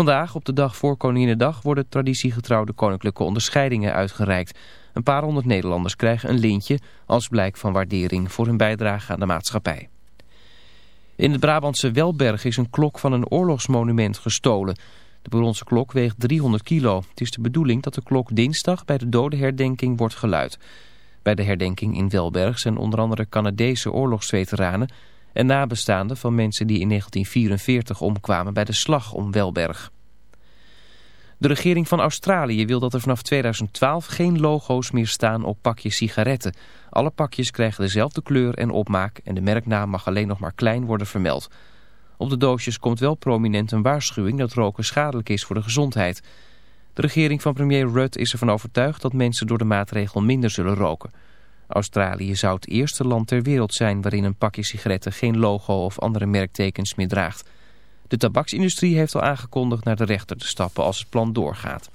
Vandaag, op de dag voor Koninginnedag, worden traditiegetrouwde koninklijke onderscheidingen uitgereikt. Een paar honderd Nederlanders krijgen een lintje als blijk van waardering voor hun bijdrage aan de maatschappij. In het Brabantse Welberg is een klok van een oorlogsmonument gestolen. De bronzen klok weegt 300 kilo. Het is de bedoeling dat de klok dinsdag bij de dodenherdenking wordt geluid. Bij de herdenking in Welberg zijn onder andere Canadese oorlogsveteranen en nabestaanden van mensen die in 1944 omkwamen bij de slag om Welberg. De regering van Australië wil dat er vanaf 2012 geen logo's meer staan op pakjes sigaretten. Alle pakjes krijgen dezelfde kleur en opmaak en de merknaam mag alleen nog maar klein worden vermeld. Op de doosjes komt wel prominent een waarschuwing dat roken schadelijk is voor de gezondheid. De regering van premier Rudd is ervan overtuigd dat mensen door de maatregel minder zullen roken. Australië zou het eerste land ter wereld zijn waarin een pakje sigaretten geen logo of andere merktekens meer draagt. De tabaksindustrie heeft al aangekondigd naar de rechter te stappen als het plan doorgaat.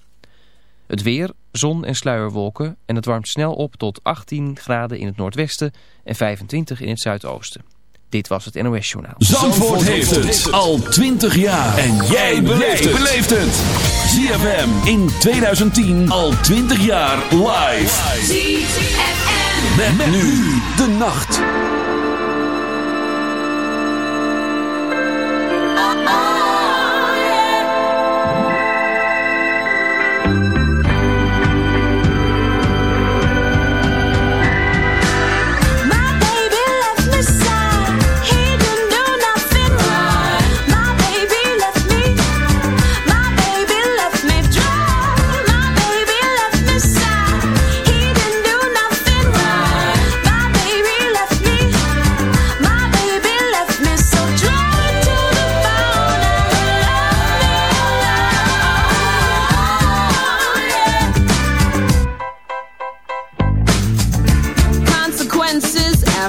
Het weer, zon en sluierwolken en het warmt snel op tot 18 graden in het noordwesten en 25 in het zuidoosten. Dit was het NOS Journaal. Zandvoort, heeft het al 20 jaar. En jij beleeft het. ZFM in 2010 al 20 jaar live. Met, nu de nacht.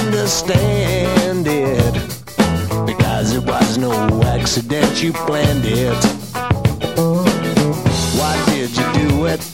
understand it because it was no accident you planned it. Why did you do it?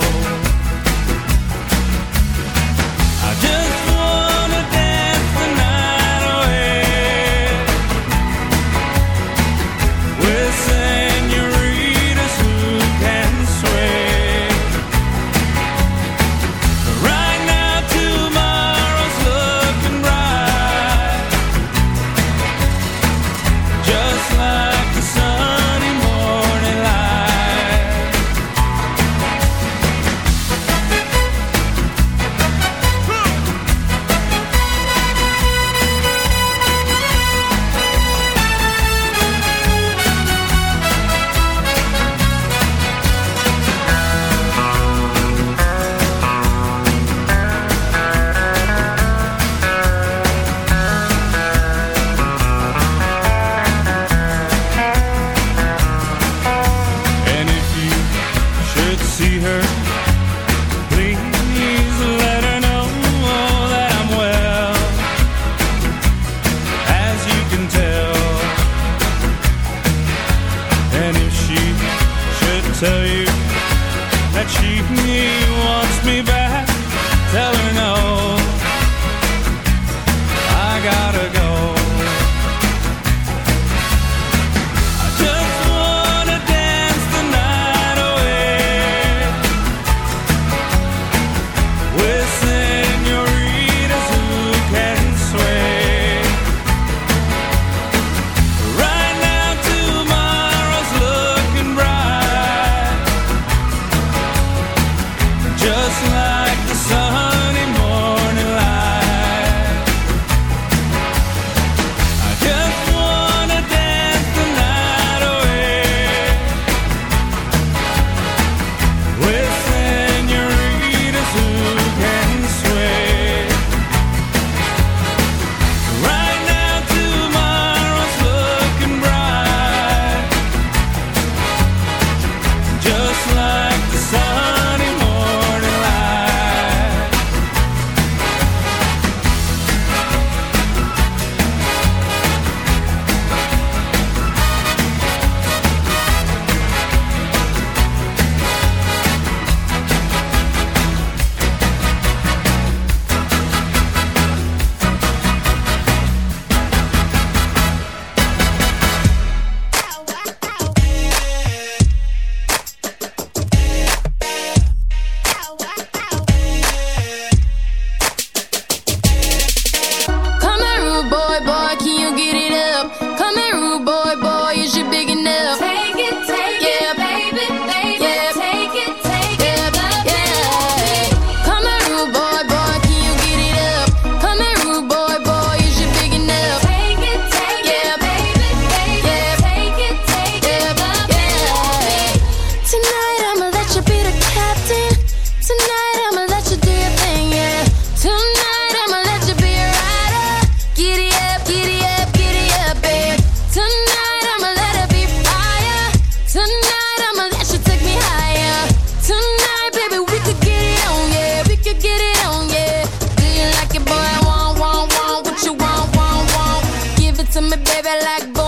to me, baby, like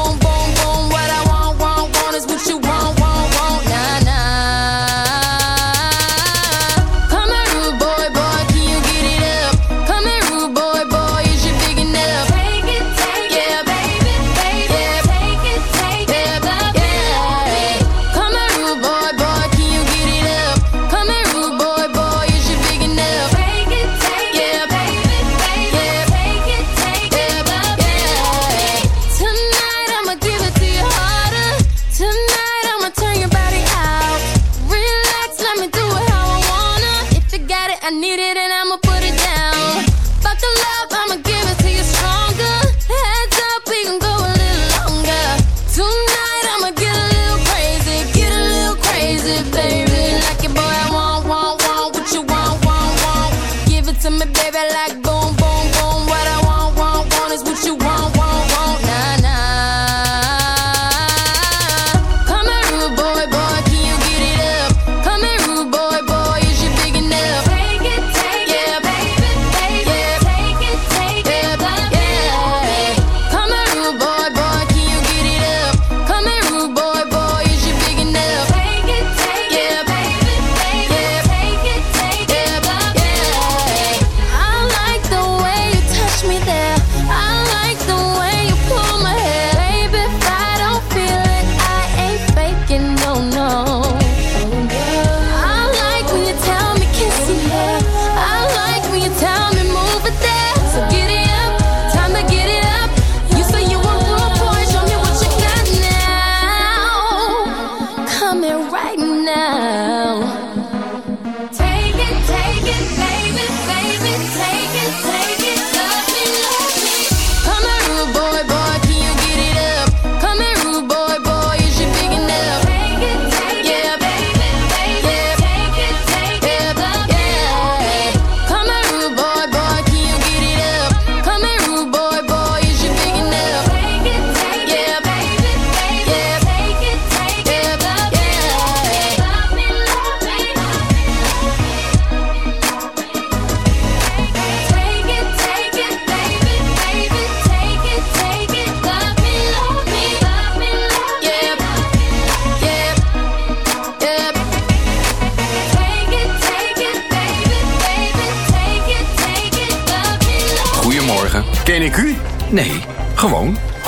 right now.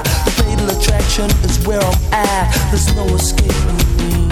The fatal attraction is where I'm at. There's no escaping me.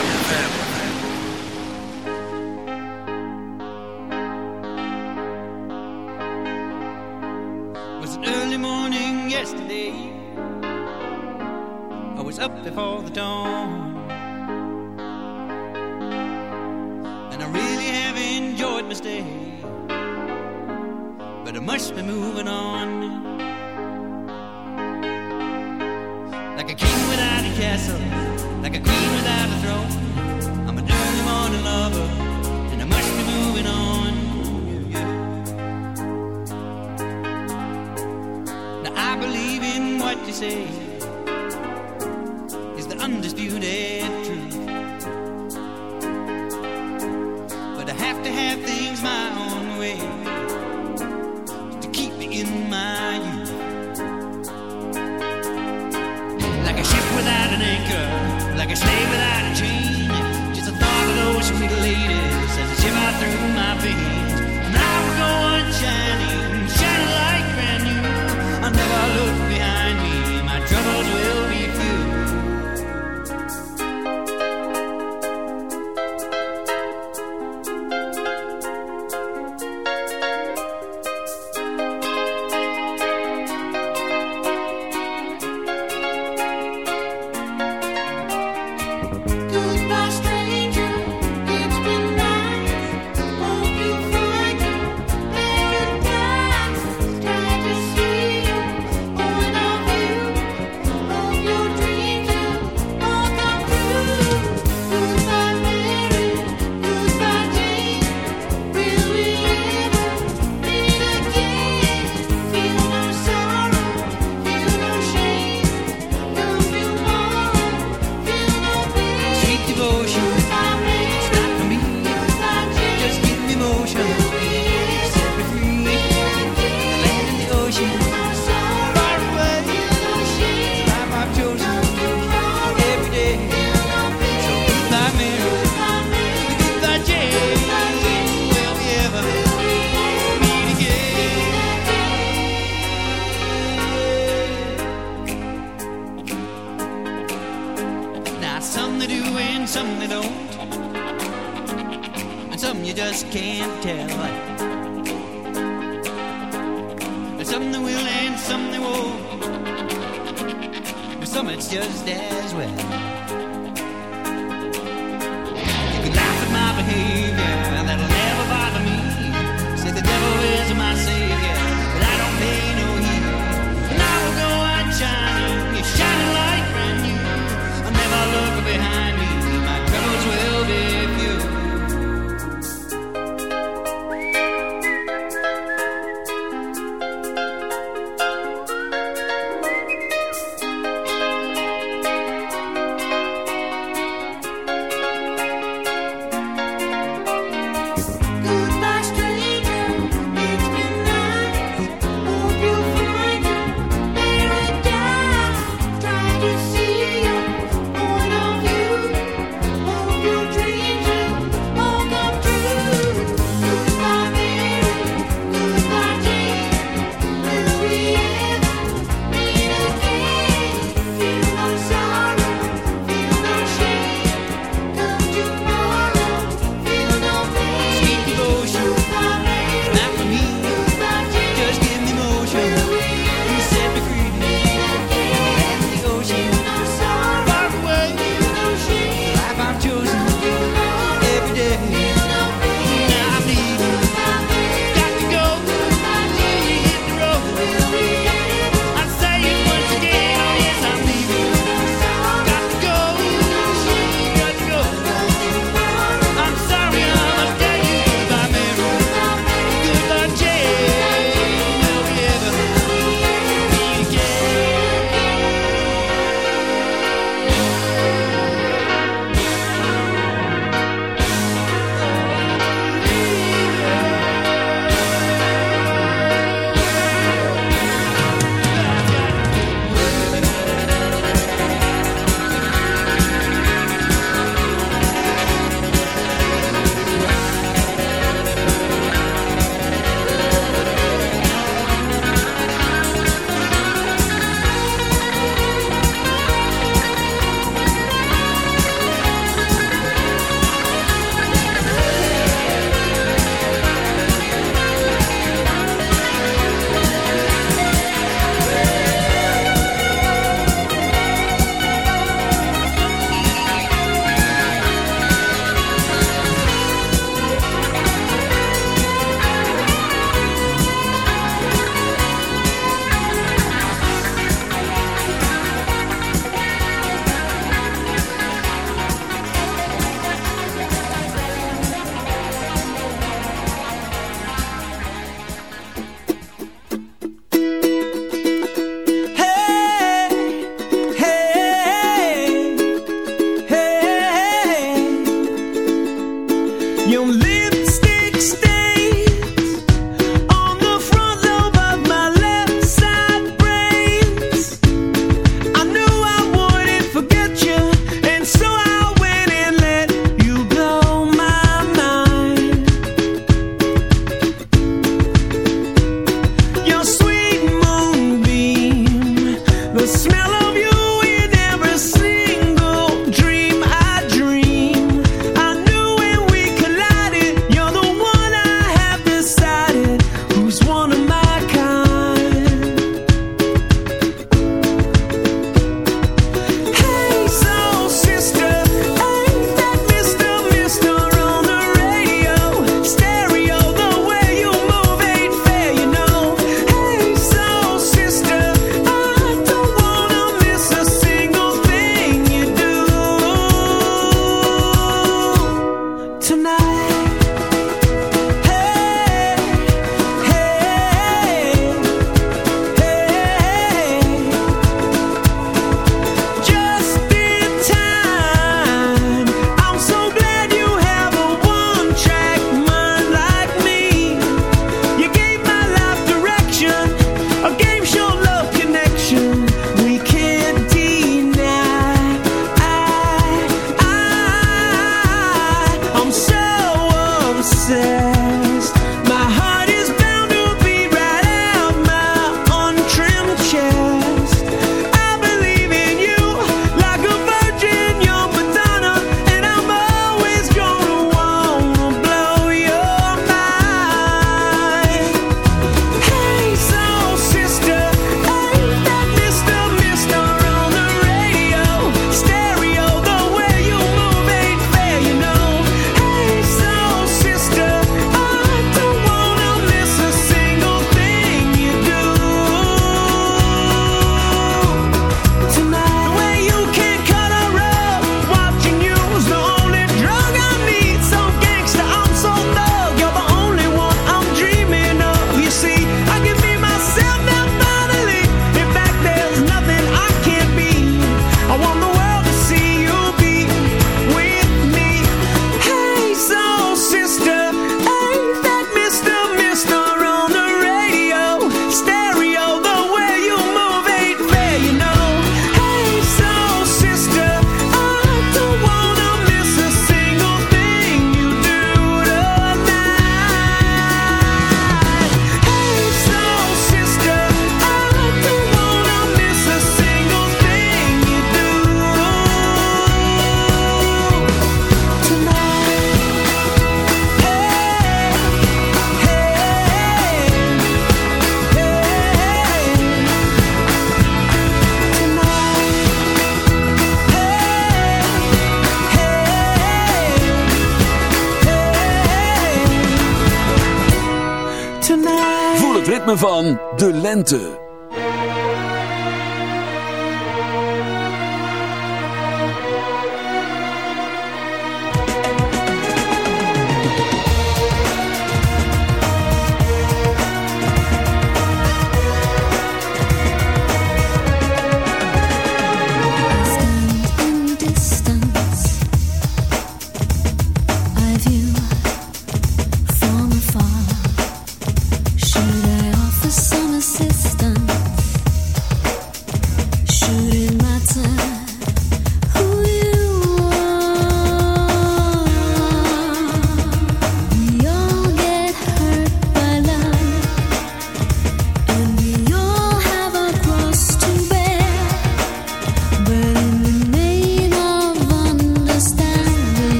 van de lente.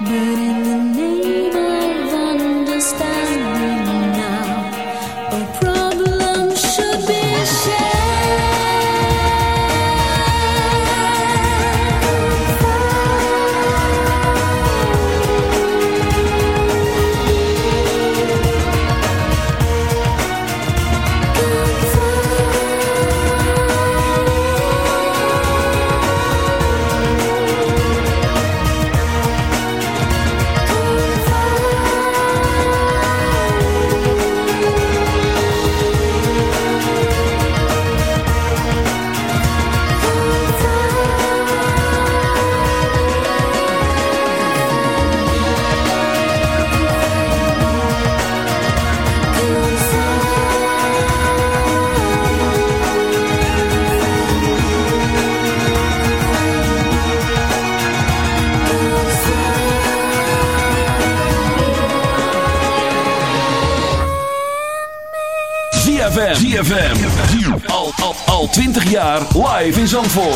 But in the name live zo'n Zandvoort.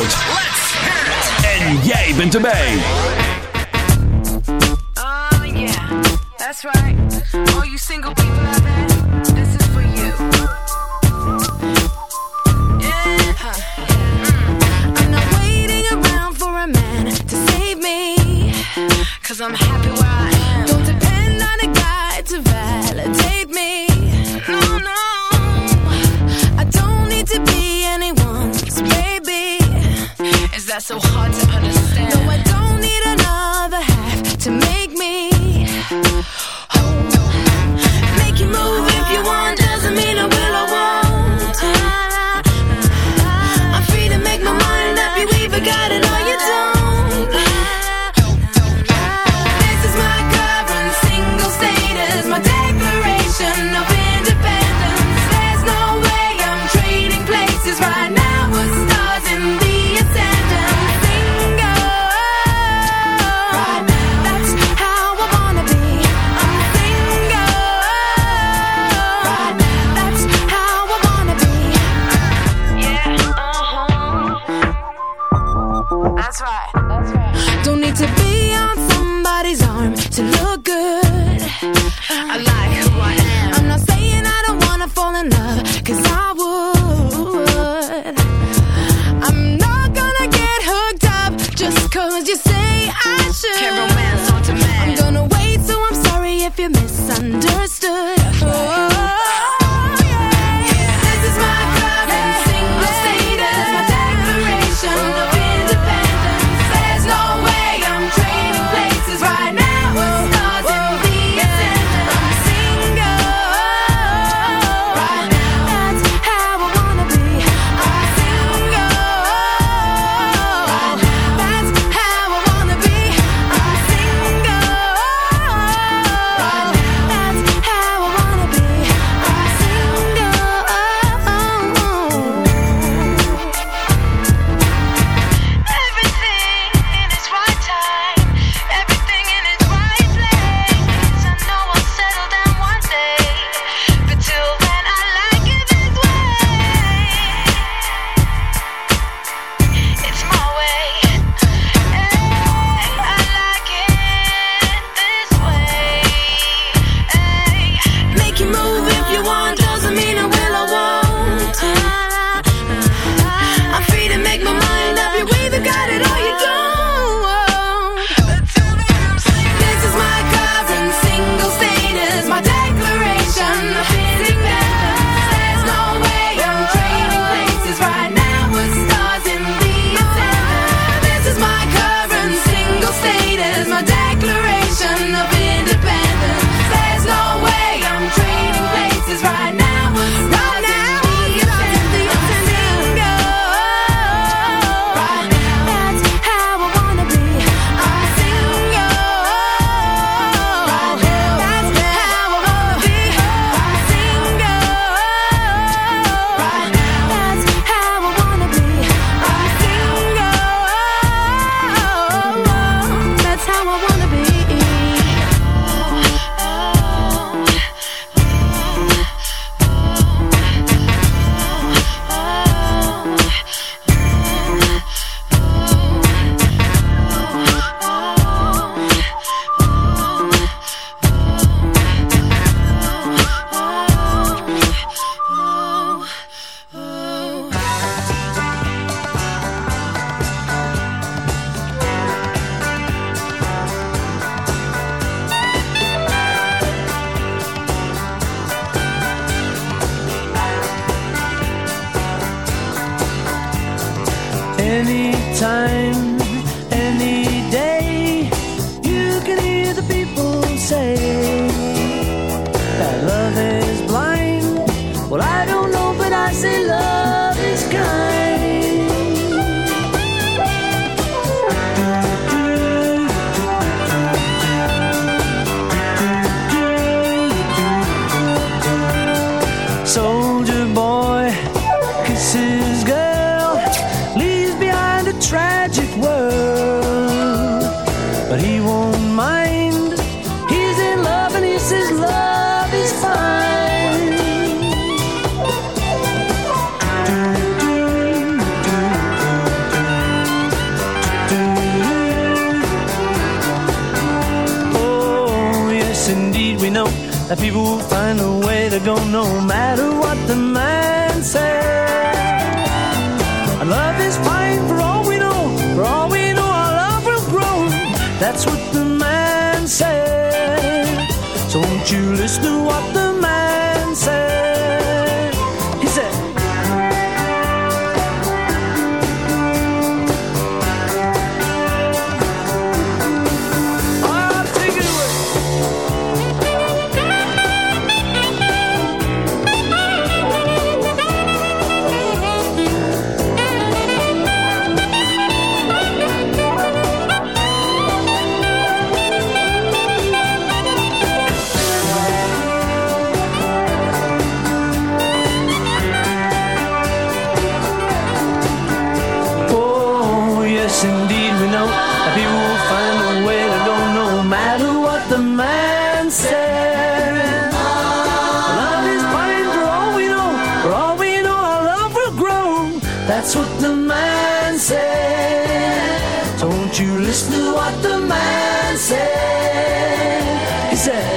Is it?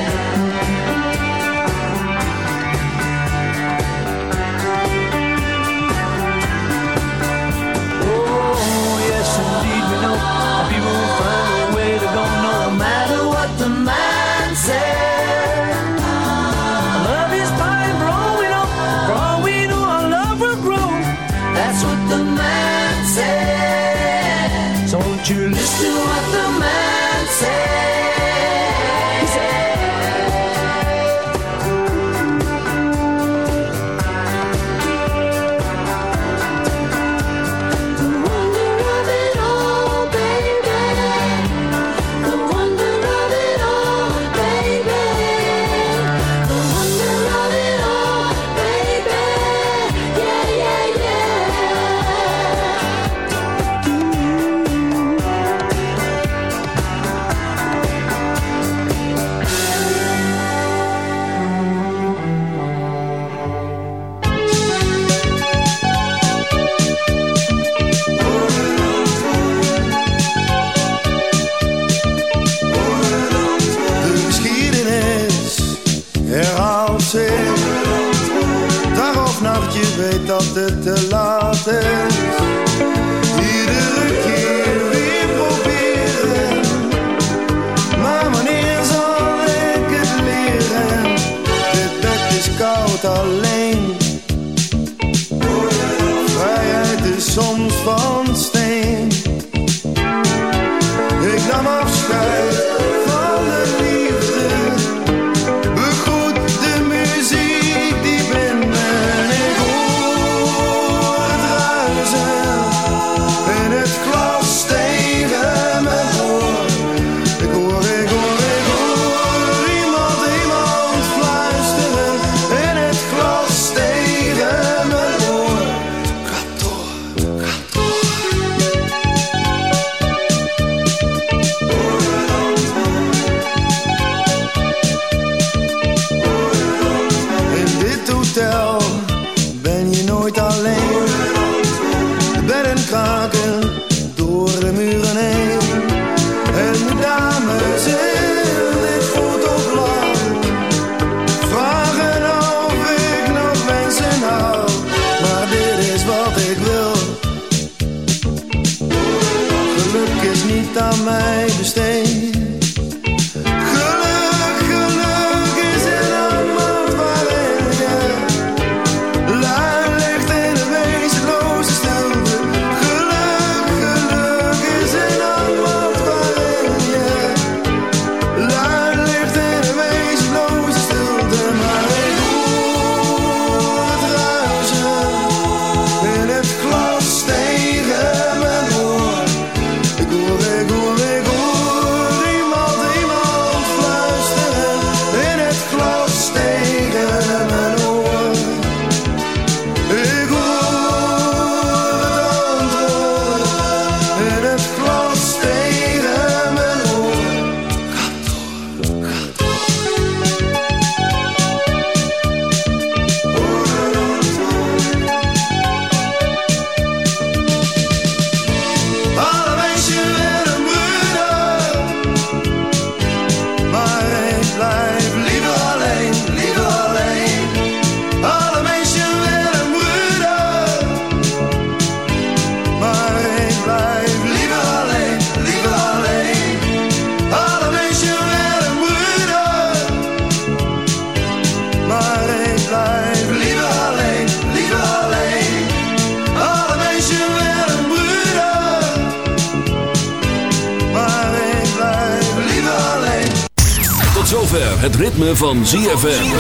Ritme van ZFM.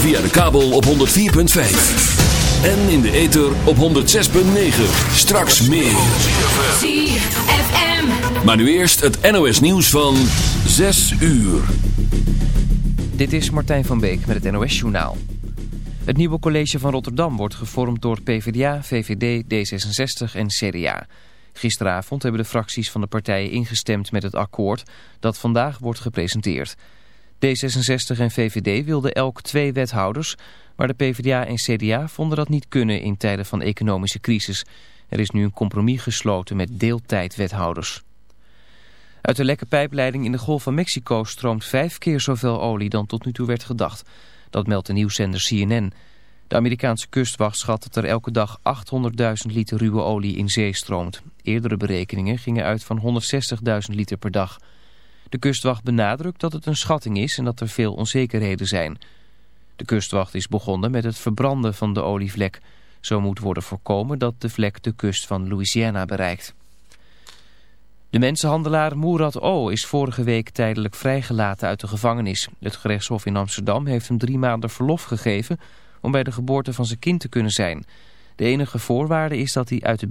Via de kabel op 104.5. En in de ether op 106.9. Straks meer. ZFM. Maar nu eerst het NOS nieuws van 6 uur. Dit is Martijn van Beek met het NOS Journaal. Het nieuwe college van Rotterdam wordt gevormd door PvdA, VVD, D66 en CDA. Gisteravond hebben de fracties van de partijen ingestemd met het akkoord dat vandaag wordt gepresenteerd. D66 en VVD wilden elk twee wethouders, maar de PvdA en CDA vonden dat niet kunnen in tijden van economische crisis. Er is nu een compromis gesloten met deeltijdwethouders. Uit de lekke pijpleiding in de Golf van Mexico stroomt vijf keer zoveel olie dan tot nu toe werd gedacht. Dat meldt de nieuwszender CNN. De Amerikaanse kustwacht schat dat er elke dag 800.000 liter ruwe olie in zee stroomt. Eerdere berekeningen gingen uit van 160.000 liter per dag. De kustwacht benadrukt dat het een schatting is en dat er veel onzekerheden zijn. De kustwacht is begonnen met het verbranden van de olievlek. Zo moet worden voorkomen dat de vlek de kust van Louisiana bereikt. De mensenhandelaar Moerad O. is vorige week tijdelijk vrijgelaten uit de gevangenis. Het gerechtshof in Amsterdam heeft hem drie maanden verlof gegeven om bij de geboorte van zijn kind te kunnen zijn. De enige voorwaarde is dat hij uit de buurt